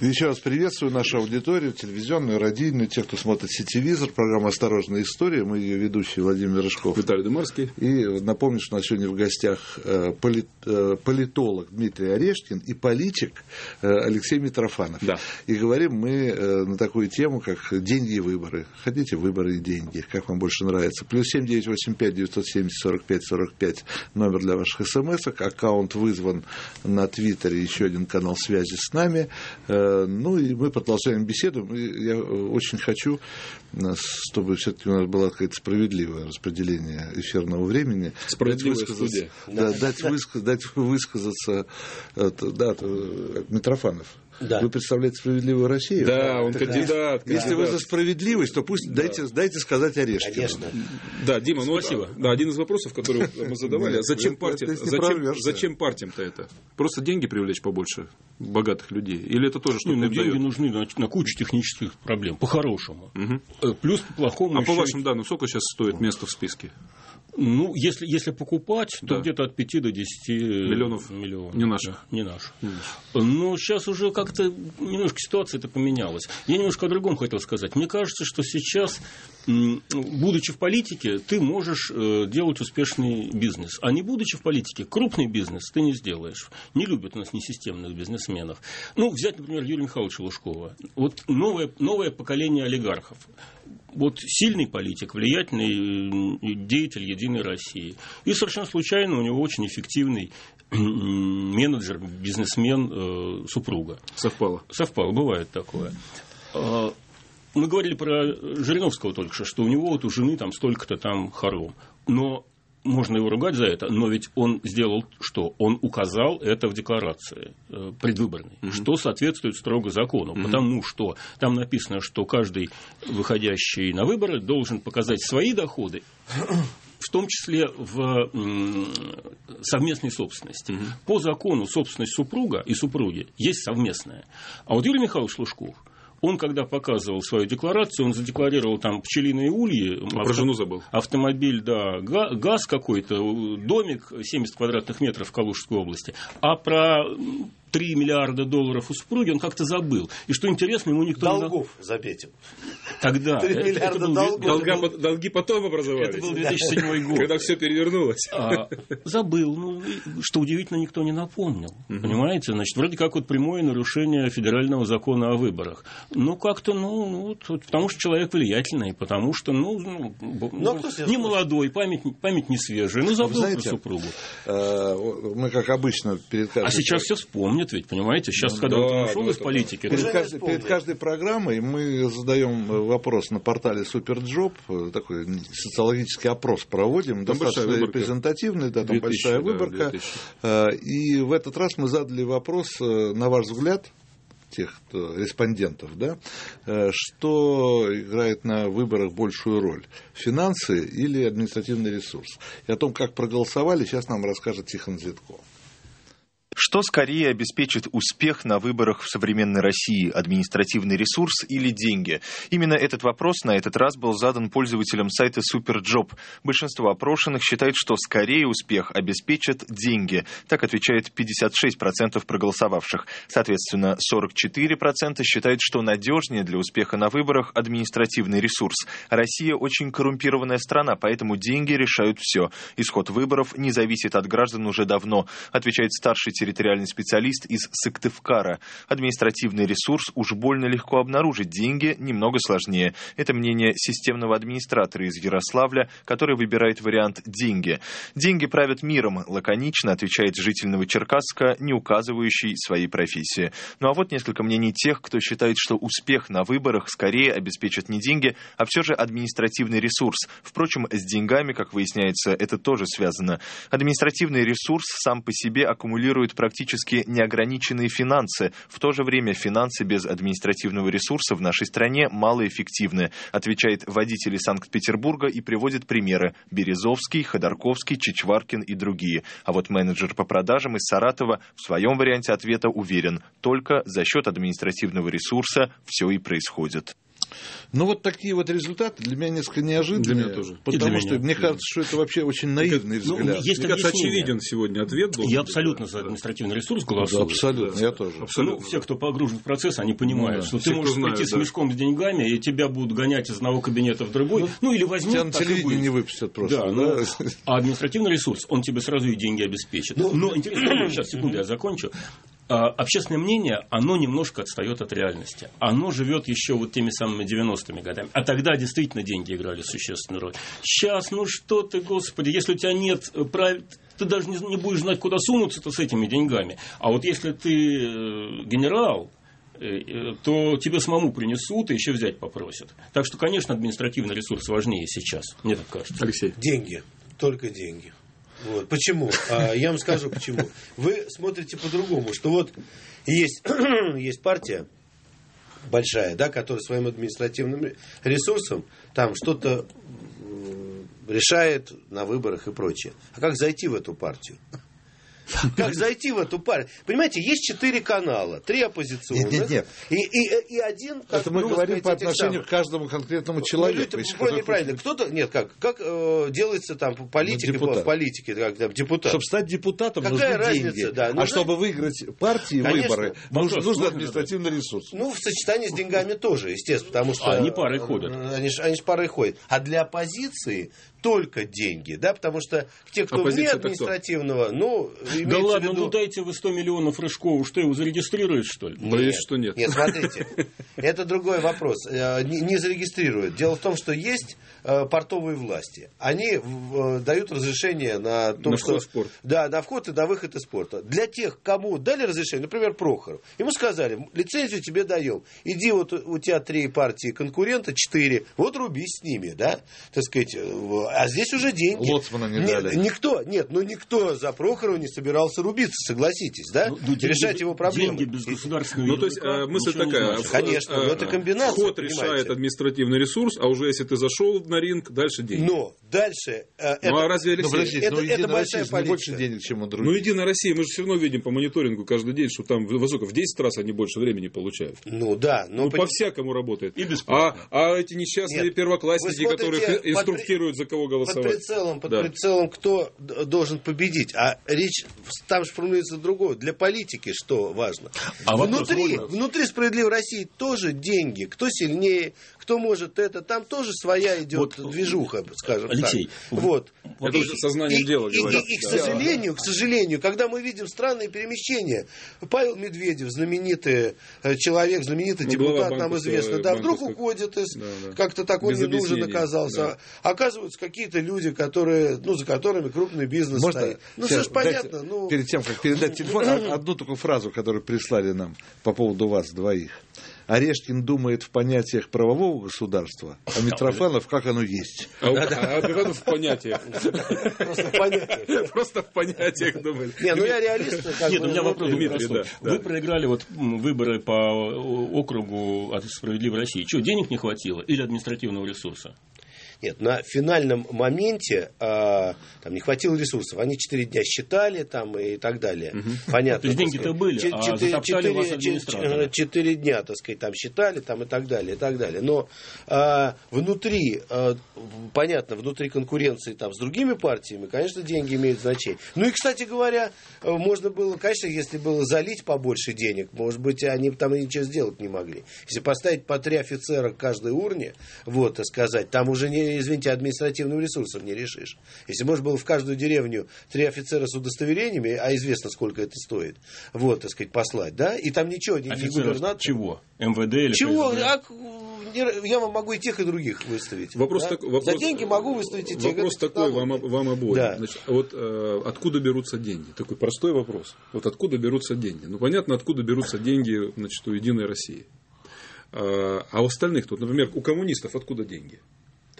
Еще раз приветствую нашу аудиторию, телевизионную, радийную, тех, кто смотрит сетевизор, программа «Осторожная история». Мы ее ведущие Владимир Рыжков. Виталий Демарский. И напомню, что у нас сегодня в гостях э, э, политолог Дмитрий Орешкин и политик э, Алексей Митрофанов. Да. И говорим мы на такую тему, как деньги и выборы. Хотите выборы и деньги, как вам больше нравится. Плюс семь девять восемь пять девятьсот семьдесят сорок пять сорок пять номер для ваших смс -ок. Аккаунт вызван на Твиттере, еще один канал связи с нами ну и мы продолжаем беседу. Я очень хочу, чтобы все-таки у нас было какое-то справедливое распределение эфирного времени. Справедливая студия. Да, дать, высказ, дать высказаться да, Митрофанов. Да. Вы представляете справедливую Россию? Да, он так, кандидат. Если вы за справедливость, то пусть да. дайте, дайте сказать Орешкину. Конечно. Да, Дима, ну спасибо. Да, один из вопросов, который *laughs* мы задавали. А зачем партиям? Зачем, зачем партиям-то это? Просто деньги привлечь побольше богатых людей? Или это тоже что-то? Ну, деньги нужны на, на кучу технических проблем, по-хорошему. Угу. Плюс по плохому. А по вашим данным, сколько сейчас стоит место в списке? Ну, если, если покупать, да. то где-то от 5 до 10 миллионов. миллионов. Не наших. Да, не наших. Не наших. Но сейчас уже как-то немножко ситуация это поменялась. Я немножко о другом хотел сказать. Мне кажется, что сейчас, будучи в политике, ты можешь э, делать успешный бизнес. А не будучи в политике, крупный бизнес ты не сделаешь. Не любят у нас несистемных бизнесменов. Ну, взять, например, Юрия Михайловича Лужкова. Вот новое, новое поколение олигархов вот сильный политик, влиятельный деятель Единой России. И совершенно случайно у него очень эффективный менеджер, бизнесмен э, супруга. Совпало. Совпало, бывает такое. Э, мы говорили про Жириновского только что, что у него вот у жены там столько-то там хором. Но можно его ругать за это, но ведь он сделал что? Он указал это в декларации э, предвыборной, угу. что соответствует строго закону, угу. потому что там написано, что каждый выходящий на выборы должен показать свои доходы в том числе в совместной собственности. Угу. По закону собственность супруга и супруги есть совместная. А вот Юрий Михайлович Лужков – он, когда показывал свою декларацию, он задекларировал там пчелиные ульи. А. Про жену забыл. Автомобиль, да, газ какой-то, домик 70 квадратных метров в Калужской области. А про 3 миллиарда долларов у супруги, он как-то забыл. И что интересно, ему никто Долгов не... заметил. Тогда. 3 это, миллиарда это был, долгов. Долга, был... Долги потом образовались. Это был 2007 *laughs* год. Когда все перевернулось. А, забыл. Ну, что удивительно, никто не напомнил. Угу. Понимаете? Значит, вроде как вот прямое нарушение федерального закона о выборах. Ну, как-то, ну, ну вот, потому что человек влиятельный, потому что, ну, ну, ну не молодой, память, память не свежая. Ну, забыл знаете, про супругу. Э, мы, как обычно, перед каждым... А сейчас все вспомнят помнят ведь, понимаете? Сейчас, когда да, он ушел да, из да, политики... Перед, то... каждой, перед каждой программой мы задаем вопрос на портале Superjob, такой социологический опрос проводим, там достаточно репрезентативный, да, там 2000, большая выборка. Да, и в этот раз мы задали вопрос, э, на ваш взгляд, тех кто, респондентов, да, э, что играет на выборах большую роль, финансы или административный ресурс. И о том, как проголосовали, сейчас нам расскажет Тихон Дзядко. Что скорее обеспечит успех на выборах в современной России – административный ресурс или деньги? Именно этот вопрос на этот раз был задан пользователям сайта Superjob. Большинство опрошенных считает, что скорее успех обеспечат деньги. Так отвечает 56% проголосовавших. Соответственно, 44% считают, что надежнее для успеха на выборах административный ресурс. Россия очень коррумпированная страна, поэтому деньги решают все. Исход выборов не зависит от граждан уже давно, отвечает старший территориальный специалист из Сыктывкара. Административный ресурс уж больно легко обнаружить, деньги немного сложнее. Это мнение системного администратора из Ярославля, который выбирает вариант «деньги». «Деньги правят миром», лаконично отвечает житель Новочеркасска, не указывающий своей профессии. Ну а вот несколько мнений тех, кто считает, что успех на выборах скорее обеспечат не деньги, а все же административный ресурс. Впрочем, с деньгами, как выясняется, это тоже связано. Административный ресурс сам по себе аккумулирует существуют практически неограниченные финансы. В то же время финансы без административного ресурса в нашей стране малоэффективны, отвечает водитель из Санкт-Петербурга и приводит примеры Березовский, Ходорковский, Чичваркин и другие. А вот менеджер по продажам из Саратова в своем варианте ответа уверен, только за счет административного ресурса все и происходит. Ну, вот такие вот результаты для меня несколько неожиданные. Для меня тоже. Потому что меня. мне кажется, что это вообще очень наивный ну, взгляд. Ну, есть мне кажется, очевиден сегодня ответ. Я абсолютно за административный ресурс голосую. Да, абсолютно, да. я тоже. Абсолютно. Ну, все, кто погружен в процесс, они понимают, ну, да. что все, ты можешь знают, прийти да. с мешком с деньгами, и тебя будут гонять из одного кабинета в другой. Ну, ну или возьмут, тебя на телевидении не выпустят просто. Да, да? Ну, а административный ресурс, он тебе сразу и деньги обеспечит. Ну, Но интересно, сейчас, секунду, я закончу. А, общественное мнение, оно немножко отстает от реальности. Оно живет еще вот теми самыми 90-ми годами. А тогда действительно деньги играли существенную роль. Сейчас, ну что ты, господи, если у тебя нет э, прав ты даже не, не будешь знать, куда сунуться-то с этими деньгами. А вот если ты э, генерал, э, то тебе самому принесут и еще взять попросят. Так что, конечно, административный ресурс важнее сейчас, мне так кажется. Алексей. Деньги, только деньги. Вот. Почему? *laughs* А, я вам скажу почему. Вы смотрите по-другому, что вот есть, *clears throat* есть партия большая, да, которая своим административным ресурсом там что-то решает на выборах и прочее. А как зайти в эту партию? *laughs* Как зайти в эту партию? Понимаете, есть четыре канала, три оппозиционных. Нет, нет, нет. И, и, и один... Как, Это мы ну, говорим сказать, по отношению к каждому конкретному человеку. Ну, это неправильно. Кто-то... Нет, как? Как э, делается там политика ну, в политике, как там, депутат? Чтобы стать депутатом, Какая нужны разница? деньги. Да, нужны... А чтобы выиграть партии Конечно. выборы, нужен, нужен административный ресурс. Ну, в сочетании с деньгами тоже, естественно, потому что... А они парой ходят. Они, они с парой ходят. А для оппозиции только деньги, да, потому что те, кто вне административного, кто? ну, Да ладно, виду... ну дайте вы 100 миллионов Рыжкову, что его зарегистрируют, что ли? Боюсь, что нет. Нет, смотрите, *laughs* это другой вопрос. Э, не зарегистрируют. Дело в том, что есть э, портовые власти. Они дают разрешение на то, на что... Вход в. Да, на вход и на выход из спорта. Для тех, кому дали разрешение, например, Прохоров, ему сказали, лицензию тебе даем, иди вот у тебя три партии конкурента, четыре, вот рубись с ними, да, так сказать, а здесь уже деньги. Лоцмана не дали. Никто, нет, ну никто за Прохорова не собирался рубиться, согласитесь, да? Ну, ну, Решать деньги, его проблемы. Деньги без государственного Ну, то есть, а, мысль такая. Конечно, но это комбинация. Ход решает административный ресурс, а уже если ты зашел на ринг, дальше деньги. Но дальше... Э, ну, а разве, Алексей? Ну, подождите, это, это большая политика. больше денег, чем у других. Ну, Единая Россия, мы же все равно видим по мониторингу каждый день, что там высоко в 10 раз они больше времени получают. Ну, да. Но ну, по-всякому работает. И А, а эти несчастные Нет, первоклассники, которых инструктируют, за кого голосовать. Под прицелом, под да. прицелом, кто должен победить. А речь там же формулируется другое. Для политики что важно? А внутри, внутри справедливой России тоже деньги. Кто сильнее, кто может это, там тоже своя идет вот, движуха, скажем Алексей, так. Вот. Это и, уже сознанием дела и, говорят. И, и, и, к сожалению, к сожалению, когда мы видим странные перемещения, Павел Медведев, знаменитый э, человек, знаменитый ну, депутат, нам известно, да, вдруг уходит из, да, да. как-то такой не нужен оказался. Да. Оказываются какие-то люди, которые, ну, за которыми крупный бизнес Можно, стоит. Ну, все же понятно. Ну... Перед тем, как передать телефон, *laughs* одну такую фразу, которую прислали нам по поводу вас двоих. Орешкин думает в понятиях правового государства, а Митрофанов как оно есть. А, а Митрофанов в понятиях. Просто в понятиях. *laughs* Просто в понятиях думает. Не, ну я реалист. Нет, у меня вопрос Дмитрий, да. Вы проиграли вот выборы по округу от «Справедливой России». Что, денег не хватило или административного ресурса? Нет, на финальном моменте э, там не хватило ресурсов. Они четыре дня считали там и так далее. Угу. Понятно. То есть деньги-то были, ч- а 4, 4 дня, так сказать, там считали там и так далее, и так далее. Но э, внутри, э, понятно, внутри конкуренции там с другими партиями, конечно, деньги имеют значение. Ну и, кстати говоря, можно было, конечно, если было залить побольше денег, может быть, они там ничего сделать не могли. Если поставить по три офицера к каждой урне, вот, так сказать, там уже не извините, административным ресурсом не решишь. Если можно было в каждую деревню три офицера с удостоверениями, а известно, сколько это стоит, вот, так сказать, послать, да, и там ничего, не, губернатор. чего? МВД или Чего? А, я вам могу и тех, и других выставить. Вопрос да? так, вопрос, За деньги могу выставить и тех. Вопрос такой вам, вам обоим. Да. Значит, вот э, откуда берутся деньги? Такой простой вопрос. Вот откуда берутся деньги? Ну, понятно, откуда берутся деньги значит, у Единой России. А, а у остальных, тут, например, у коммунистов откуда деньги?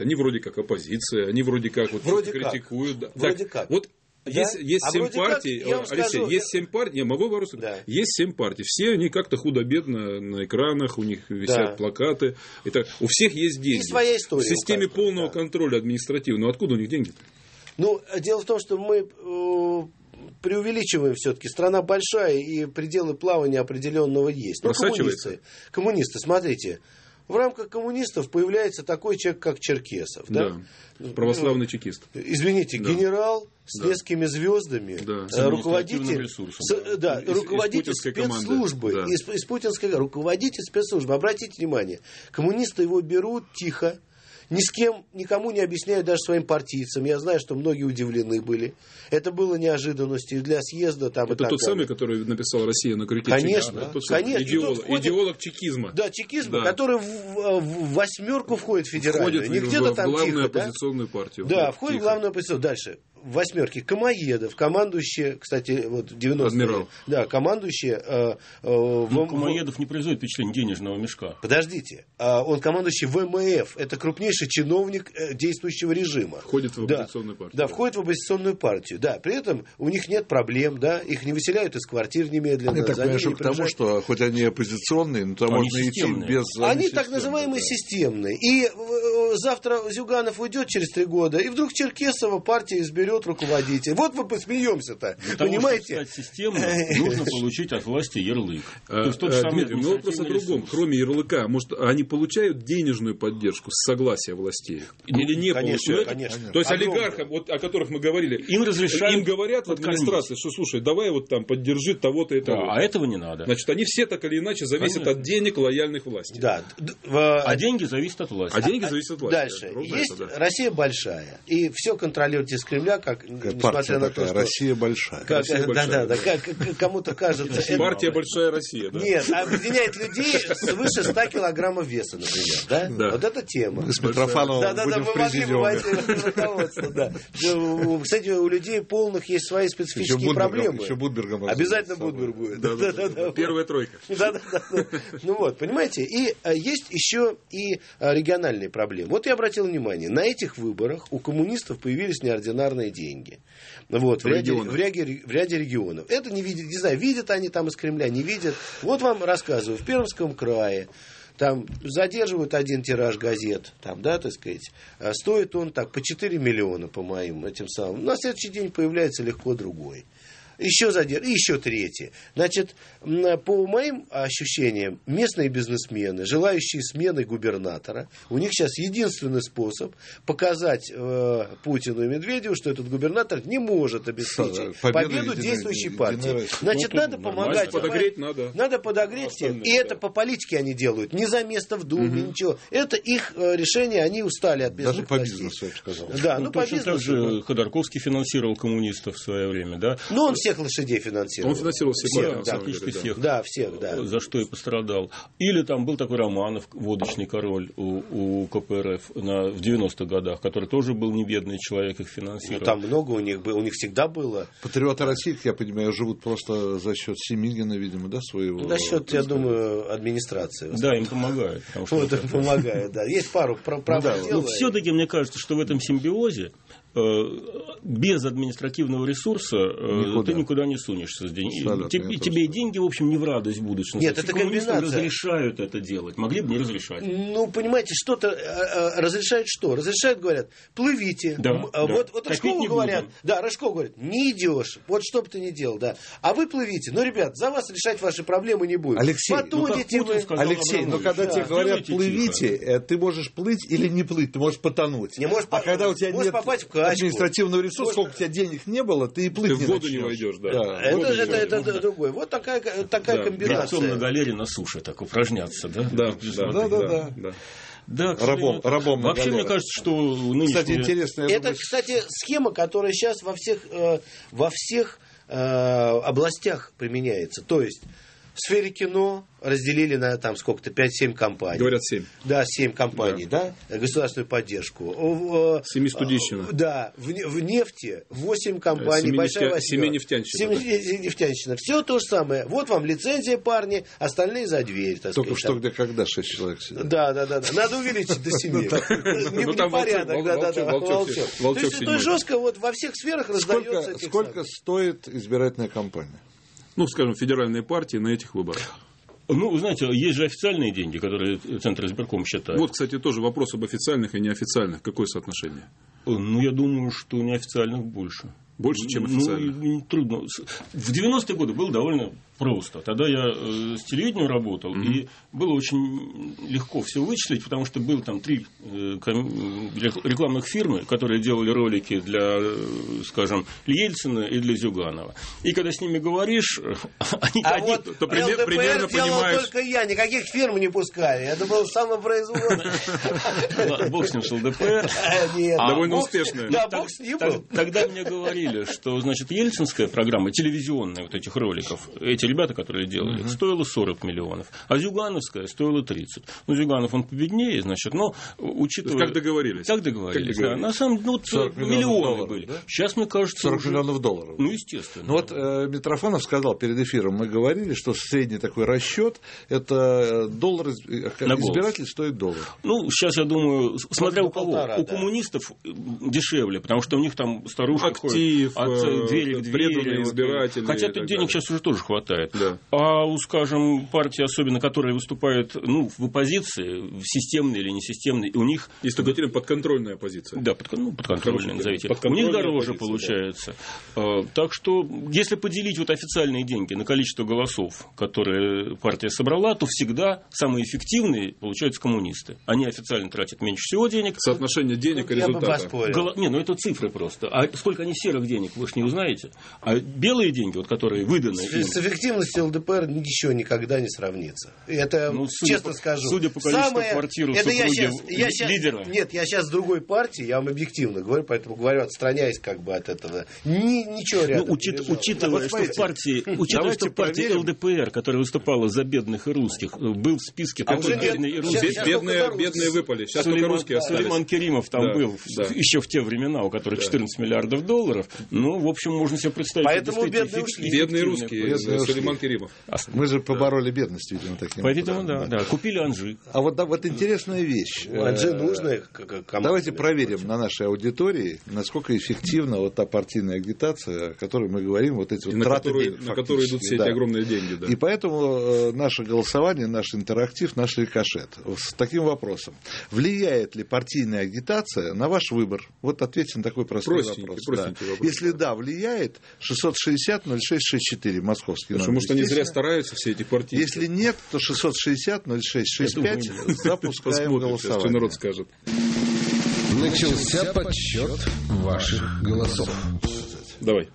Они вроде как оппозиция, они вроде как вот вроде критикуют. Как. Да. Вроде как. Вот да? Есть, а семь партий, как, Алексей, скажу, есть семь партий, я могу вопрос? Да. Есть семь партий, все они как-то худо-бедно на экранах, у них висят да. плакаты, это, у всех есть деньги. И своя история. В системе полного да. контроля административного, откуда у них деньги? -то? Ну, дело в том, что мы э, преувеличиваем все-таки. Страна большая, и пределы плавания определенного есть. Ну, коммунисты, коммунисты, смотрите, в рамках коммунистов появляется такой человек, как Черкесов. Да. да? Православный чекист. Извините, да. генерал с да. несколькими звездами, да. Э, руководитель, с, да, из, руководитель из спецслужбы, да. из, из путинской, руководитель спецслужбы. Обратите внимание, коммунисты его берут тихо, ни с кем, никому не объясняю, даже своим партийцам. Я знаю, что многие удивлены были. Это было неожиданностью для съезда. Там, это тот далее. самый, который написал «Россия на крюке Конечно, да? конечно. Идеолог, входит, идеолог чекизма. Да, чекизма, да. который в, в восьмерку входит в федеральную. Входит не где-то там главную тихо, оппозиционную да? партию. Да, входит тихо. в главную оппозиционную. Дальше восьмерки Камоедов, командующий, кстати, вот 90-е. Адмирал. Да, командующий... Э, э, ну, в, Камоедов не производит впечатление денежного мешка. Подождите. Э, он командующий ВМФ. Это крупнейший чиновник э, действующего режима. Входит в оппозиционную да, партию. Да, входит в оппозиционную партию. Да, при этом у них нет проблем, да, их не выселяют из квартир немедленно. Я так понимаю, к тому, что хоть они оппозиционные, но там они можно системные. идти без... Они, они так называемые да. системные. И завтра Зюганов уйдет через три года, и вдруг Черкесова партия изберет самолет руководите. Вот вы посмеемся-то. Понимаете? Того, систему, *laughs* нужно получить от власти ярлык. Тот же самый Но вопрос о другом. Кроме ярлыка, может, они получают денежную поддержку с согласия властей? Или не конечно, получают? Конечно. То есть олигархам, вот, о которых мы говорили, им разрешают им говорят в администрации, что слушай, давай вот там поддержи того-то и того. Да, а этого не надо. Значит, они все так или иначе зависят конечно. от денег лояльных власти. Да. А деньги зависят от власти. А деньги зависят от власти. Дальше. Есть это, да. Россия большая. И все контролируете из Кремля, как, как несмотря на то, что... Россия большая. Как, Россия да, да, да. Как, кому-то кажется... Партия большая Россия, да? Нет, объединяет людей свыше 100 килограммов веса, например. Да? Да. Вот эта тема. С Митрофановым да, да, да, мы могли бы войти в руководство, да. Кстати, у людей полных есть свои специфические проблемы. Еще Будбергом. Обязательно Будберг будет. Да, да, да. Первая тройка. *laughs* Да, да, да. Ну вот, понимаете, и э, есть еще и э, региональные проблемы. Вот я обратил внимание, на этих выборах у коммунистов появились неординарные деньги. Вот, в, в, ряде, в, ряде, в ряде регионов. Это не видят, не знаю, видят они там из Кремля, не видят. Вот вам рассказываю, в Пермском крае там задерживают один тираж газет, там, да, так сказать, а стоит он так по 4 миллиона, по моим этим самым. На следующий день появляется легко другой еще задерживают, и еще третье. Значит, по моим ощущениям, местные бизнесмены, желающие смены губернатора, у них сейчас единственный способ показать э, Путину и Медведеву, что этот губернатор не может обеспечить победу, победу действующей партии. Значит, ну, надо помогать. Подогреть надо. Надо подогреть всех. И это по политике они делают. Не за место в Думе, угу. ничего. Это их э, решение, они устали от Даже по бизнесу, я бы сказал. Да, ну, ну по бизнесу. Так же Ходорковский финансировал коммунистов в свое время, да? Ну, он всех лошадей финансировал. Он финансировал всех, всех да, практически всех. Да, всех, да. За что и пострадал. Или там был такой Романов, водочный король у, у КПРФ на, в 90-х годах, который тоже был не бедный человек, их финансировал. Ну, там много у них было, у них всегда было. Патриоты России, я понимаю, живут просто за счет Семигина, видимо, да, своего. За счет, я думаю, администрации. Да, им помогает. Вот, им помогает, да. Есть пару прав ну, да. Но все-таки мне кажется, что в этом симбиозе без административного ресурса э, никуда. ты никуда не сунешься с деньгами. Тебе, тебе и деньги, в общем, не в радость будут. Что Нет, это комбинация. разрешают это делать. Могли бы не разрешать. Ну, понимаете, что-то э, разрешают что? Разрешают, говорят, плывите. Да, вот, да. вот Рожкову говорят, будем. да, Рожков говорит, не идешь, вот что бы ты ни делал, да. А вы плывите. Ну, ребят, за вас решать ваши проблемы не будет. Алексей, Потонете ну, вы. Алексей, но когда да. тебе говорят, плывите, тихо. ты можешь плыть или не плыть, ты можешь потонуть. Не можешь, а когда у тебя нет попасть в качку. административного ресурса, сколько у тебя денег не было, ты и плыть ты не в воду начнешь. не войдешь, да. да. Это, это, это, это другое. Вот такая, такая да. комбинация. на галере на суше так упражняться, да? Да, да, да, да. да. Да, рабом, рабом Вообще, мне кажется, что нынешняя... Кстати, интересная... Это, кстати, схема, которая сейчас во всех, э, во всех э, областях применяется. То есть, в сфере кино, разделили на там сколько-то, 5-7 компаний. Говорят 7. Да, 7 компаний, да, да государственную поддержку. Семистудищина. Да, в, в нефти 8 компаний, Семи большая восьмерка. Семинефтянщина. Семинефтянщина. Все то же самое. Вот вам лицензия, парни, остальные за дверь. Так Только сказать, что, где, когда 6 человек сидят. Да, да, да. Надо увеличить до 7. Ну, Непорядок, да, да, да. То есть это жестко вот во всех сферах раздается. Сколько стоит избирательная кампания? Ну, скажем, федеральные партии на этих выборах. Ну, знаете, есть же официальные деньги, которые Центр избирком считает. Вот, кстати, тоже вопрос об официальных и неофициальных. Какое соотношение? Ну, я думаю, что неофициальных больше. Больше, чем официальных? Ну, трудно. В 90-е годы было довольно просто. Тогда я э, с телевидением работал, mm-hmm. и было очень легко все вычислить, потому что было там три э, рекламных фирмы, которые делали ролики для, э, скажем, Ельцина и для Зюганова. И когда с ними говоришь, *laughs* они, а они вот то пример, ЛДПР примерно понимаешь... только я, никаких фирм не пускали. Это был самопроизводство. Бог с ним с ЛДПР. А Довольно успешное. Да, бог с ним Тогда мне говорили, что, значит, ельцинская программа, телевизионная вот этих роликов, эти ребята, которые делали, угу. стоило 40 миллионов, а Зюгановская стоила 30. Ну, Зюганов, он победнее, значит, но учитывая... Как договорились? Как договорились, как договорились. да. На самом деле, ну, миллионы долларов, были. Да? Сейчас, мне кажется... 40 уже... миллионов долларов. Ну, естественно. Ну, вот э, Митрофанов сказал перед эфиром, мы говорили, что средний такой расчет, это доллар, э, избиратель стоит доллар. Ну, сейчас, я думаю, смотря у кого. Полтора, у да. коммунистов дешевле, потому что у них там старушка Актив, ходит от двери к двери. избиратели. Хотя тут денег сейчас уже тоже хватает играет. Да. А, скажем, партии, особенно которые выступают ну, в оппозиции, системные или несистемные, у них... Есть только термин подконтрольная оппозиция. Да, под, ну, подконтрольная, назовите. У них дороже получается. Да. Так что, если поделить вот официальные деньги на количество голосов, которые партия собрала, то всегда самые эффективные получаются коммунисты. Они официально тратят меньше всего денег. Соотношение денег и результата. Гол... Не, ну это цифры просто. А сколько они серых денег, вы же не узнаете. А белые деньги, вот, которые выданы... С, им... эффективностью ЛДПР еще никогда не сравнится. Это, ну, честно по, скажу. Судя по количеству Самое... квартир это я сейчас, я сейчас... лидера. Нет, я сейчас с другой партии, я вам объективно говорю, поэтому говорю, отстраняясь как бы от этого. Ни, ничего рядом ну, учит, учитывая, что в партии, учитывая, что в партии ЛДПР, которая выступала за бедных и русских, был в списке а тоже бедные и русские. Бедные, бедные выпали. Сейчас Сулейман, только русские остались. Сулейман Керимов там да, был да. еще в те времена, у которых да. 14 миллиардов долларов. Ну, в общем, можно себе представить. Поэтому бедные ушли. Бедные русские. Бедные Сулейман Керимов. Мы же побороли бедность, видимо, таким По-видимому, да, да. Купили Анжи. А вот, да, вот интересная вещь. Анжи нужная. Давайте проверим на нашей аудитории, насколько эффективна вот та партийная агитация, о которой мы говорим, вот эти вот траты денег, На которые идут все эти огромные деньги. И поэтому э, наше голосование, наш интерактив, наш рикошет с таким вопросом. Влияет ли партийная агитация на ваш выбор? Вот ответьте на такой простой вопрос. Да. Вопрос. Если да, влияет, 660-0664, московский Потому может, они зря стараются, все эти партии. Если нет, то 660-0665 запускаем голосование. Что народ скажет. Начался подсчет ваших голосов. Давай.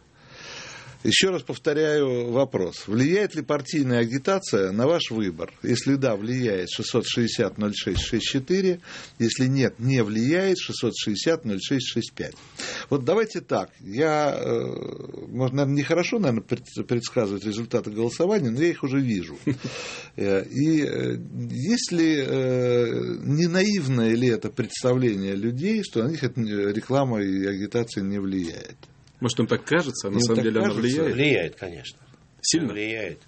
Еще раз повторяю вопрос. Влияет ли партийная агитация на ваш выбор? Если да, влияет 660-06-64. Если нет, не влияет 660-06-65. Вот давайте так. Я, э, может, наверное, нехорошо, наверное, предсказывать результаты голосования, но я их уже вижу. Э, и э, если не наивное ли это представление людей, что на них реклама и агитация не влияет? Может, им так кажется, а на самом деле кажется? она влияет? Влияет, конечно. Сильно? Влияет.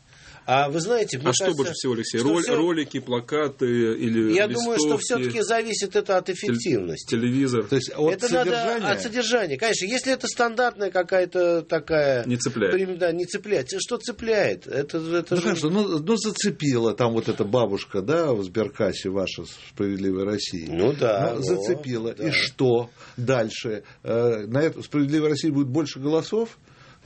А вы знаете, мне А кажется, что больше всего, Алексей? Роль, все... Ролики, плакаты или Я листовки, думаю, что все-таки зависит это от эффективности. Телевизор. То есть от это содержания? надо от содержания. Конечно, если это стандартная какая-то такая... Не цепляет. Да, не цепляет. Что цепляет? Это, это ну, же... хорошо, ну, ну зацепила там вот эта бабушка, да, в сберкассе ваша «Справедливой России». Ну да. Ну, зацепила. Да. И что дальше? Э, на эту «Справедливой России» будет больше голосов?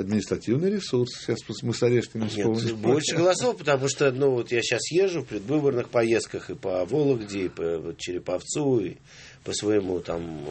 Административный ресурс. Сейчас мы с Орешкиным вспомним. больше голосов, потому что ну, вот я сейчас езжу в предвыборных поездках и по Вологде, и по Череповцу, и по своему там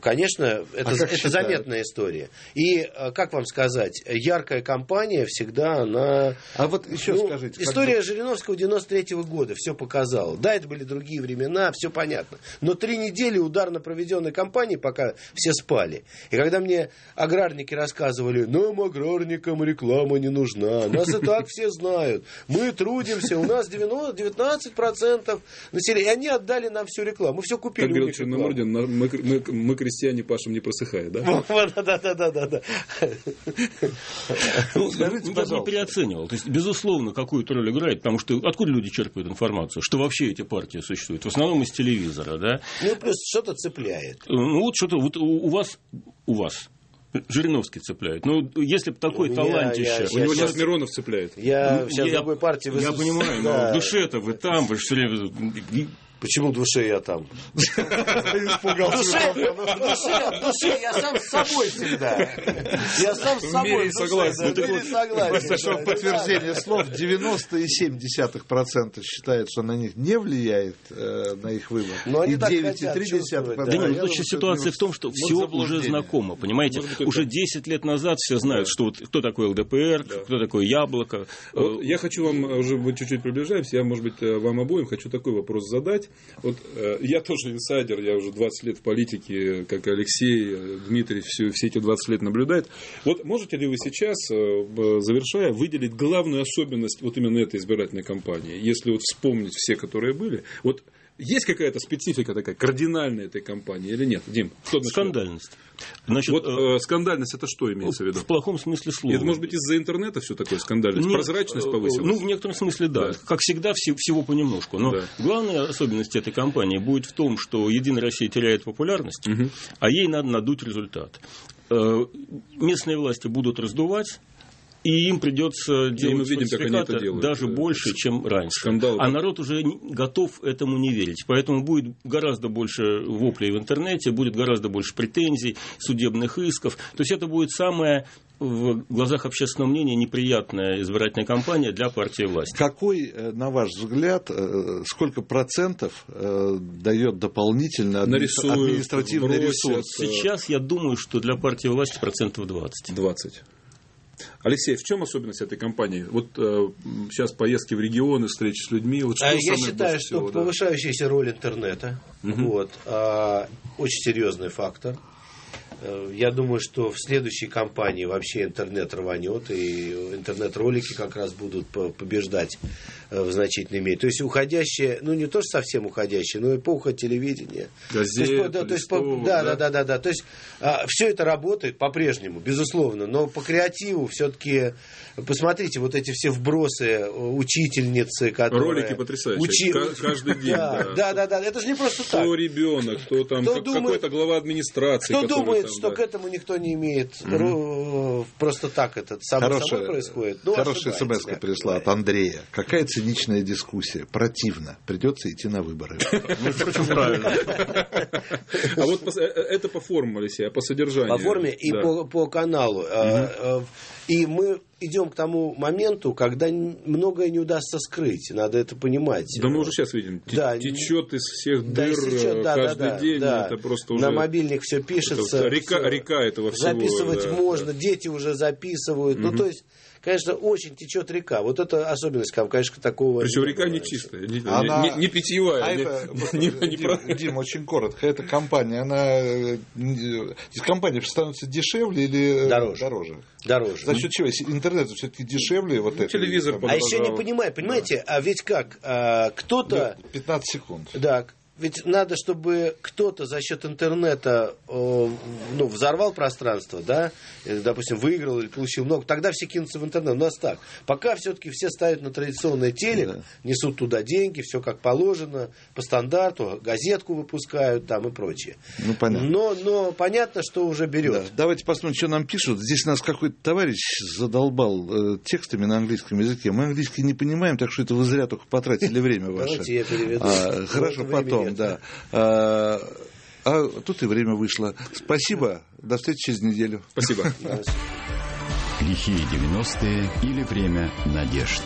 конечно, это, а это заметная история. И, э, как вам сказать, яркая кампания всегда она... А вот еще ну, скажите. История как... Жириновского 93 -го года все показала. Да, это были другие времена, все понятно. Но три недели ударно проведенной кампании, пока все спали. И когда мне аграрники рассказывали, нам, аграрникам, реклама не нужна, нас и так все знают, мы трудимся, у нас 90, 19% населения, и они отдали нам всю рекламу, мы все купили. Как говорил Черномордин, мы, мы крестьяне, пашем не просыхая, да? Да, да, да, да, да. Ну, Скажите, я не переоценивал. То есть, безусловно, какую-то роль играет, потому что откуда люди черпают информацию? Что вообще эти партии существуют? В основном из телевизора, да? Ну, плюс что-то цепляет. Ну, вот что-то, вот у вас, у вас Жириновский цепляет. Ну, если бы такой у талантище... у него сейчас Миронов цепляет. Я ну, сейчас я, другой партии... Я понимаю, но в душе-то вы там, вы все время Почему в душе я там? *laughs* Испугался. В душе я сам с собой всегда. Я сам с собой. согласен. Согласен. В подтверждение слов 90,7% считают, что на них не влияет э, на их выбор. И 9,3%. Да нет, ну, ситуация в том, что все уже знакомо, понимаете? Уже 10 лет назад все знают, что кто такой ЛДПР, кто такое Яблоко. Я хочу вам, уже мы чуть-чуть приближаемся, я, может быть, э, вам обоим хочу такой вопрос задать. Вот э, я тоже инсайдер, я уже 20 лет в политике, как Алексей, э, Дмитрий все, все эти 20 лет наблюдает. Вот можете ли вы сейчас, э, завершая, выделить главную особенность вот именно этой избирательной кампании, если вот вспомнить все, которые были? Вот есть какая-то специфика такая, кардинальная этой компании или нет? Дим, кто Скандальность. Значит, вот э, скандальность это что имеется в виду? В плохом смысле слова. Это может быть из-за интернета все такое скандальность? Нет, Прозрачность повысилась? Ну, в некотором смысле да. да. Как всегда, все, всего понемножку. Но да. главная особенность этой кампании будет в том, что Единая Россия теряет популярность, угу. а ей надо надуть результат. Э, местные власти будут раздувать И им придется делать мы видим, как они это делают. даже больше, чем раньше. Скандал. А народ уже готов этому не верить. Поэтому будет гораздо больше воплей в интернете, будет гораздо больше претензий, судебных исков. То есть это будет самое в глазах общественного мнения неприятная избирательная кампания для партии власти. Какой, э, на ваш взгляд, э, сколько процентов э, дает дополнительно административный ресурс? Сейчас я думаю, что для партии власти процентов 20. 20. Алексей, в чем особенность этой кампании? Вот э, сейчас поездки в регионы, встречи с людьми. Вот что Я считаю, что всего, повышающаяся роль интернета угу. вот, э, очень серьезный фактор. Э, я думаю, что в следующей кампании вообще интернет рванет, и интернет-ролики как раз будут побеждать в значительной мере. То есть уходящее, ну не то, что совсем уходящее, но эпоха телевидения. Газет, то есть, да, то есть, по, да, да, да, да, да. То есть а, все это работает по-прежнему, безусловно, но по креативу все-таки посмотрите, вот эти все вбросы э, учительницы, которые... Ролики потрясающие, Учи... каждый день. Да, да, да, да, это же не просто кто так. Кто ребенок, кто там, кто думает, какой-то глава администрации. Кто думает, что да. к этому никто не имеет, mm-hmm. просто так это само хорошая, собой происходит. Ну, хорошая смс пришла от Андрея. Какая циничная дискуссия. Противно. Придется идти на выборы. Ну, впрочем, правильно. А вот э, э, это по форме, Алексей, а по содержанию? По форме и по каналу. И мы идем к тому моменту, когда многое не удастся скрыть. Надо это понимать. Да мы уже сейчас видим. Да, течет из всех да, дыр течет, да, каждый да, день. Да. Это просто уже... На мобильник все пишется. Это река, все. река этого всего. Записывать да, можно, да. дети уже записывают. Угу. Ну, то есть конечно, очень течет река. Вот это особенность конечно, такого... Причем река не чистая, не, она... не, не питьевая. А не, это, не, не, Дим, Дим, очень коротко. Эта компания, она... Из компании становится дешевле или дороже? Дороже. Дороже. За счет чего? Интернет все-таки дешевле. Вот ну, это, телевизор А еще не понимаю, понимаете, да. а ведь как? А, кто-то... 15 секунд. Да, ведь надо, чтобы кто-то за счет интернета э, ну, взорвал пространство, да, допустим, выиграл или получил много, тогда все кинутся в интернет. У нас так. Пока все-таки все ставят на традиционное телек, да. несут туда деньги, все как положено, по стандарту, газетку выпускают там и прочее. Ну, понятно. Но, но понятно, что уже берет. Да. Давайте посмотрим, что нам пишут. Здесь нас какой-то товарищ задолбал э, текстами на английском языке. Мы английский не понимаем, так что это вы зря только потратили время ваше. Давайте я переведу. А, хорошо, потом потом, да. А, а тут и время вышло. Спасибо. До встречи через неделю. Спасибо. Лихие 90-е или время надежд.